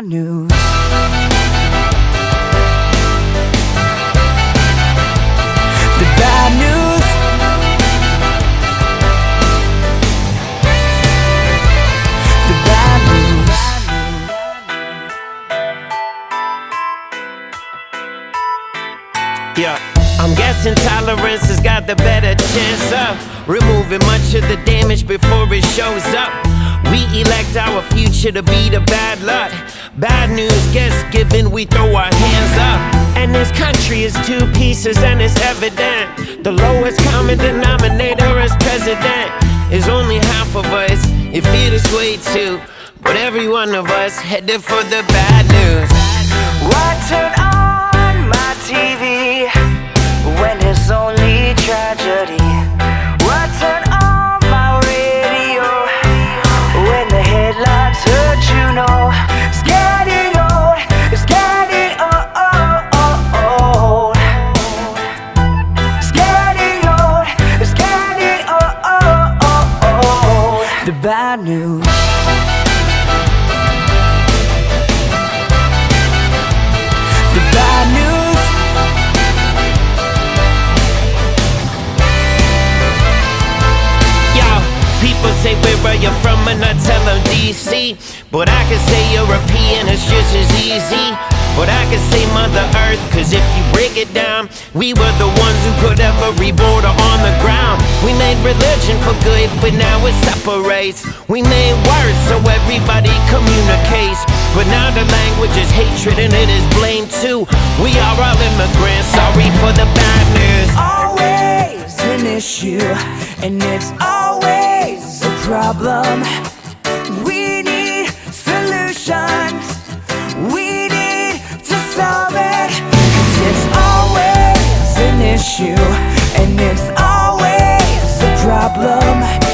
bad news. The bad news. The bad news. Yeah, I'm guessing tolerance has got the better chance of removing much of the damage before it shows up. We elect our future to be the bad lot. Bad news gets given, we throw our hands up. And this country is two pieces, and it's evident. The lowest common denominator as president is only half of us. You feel this way too, but every one of us headed for the bad news. Bad news. The bad news. Yo, people say where are you from and I tell them DC But I can say European, it's just as easy But I can say Mother Earth, cause if you break it down We were the ones who put every border on the ground We made religion for good, but now it separates. We made words so everybody communicates. But now the language is hatred and it is blame too. We are all immigrants, sorry for the bad news. Always an issue, and it's always a problem. We need solutions, we need to solve it. 'Cause it's always an issue, and it's problem.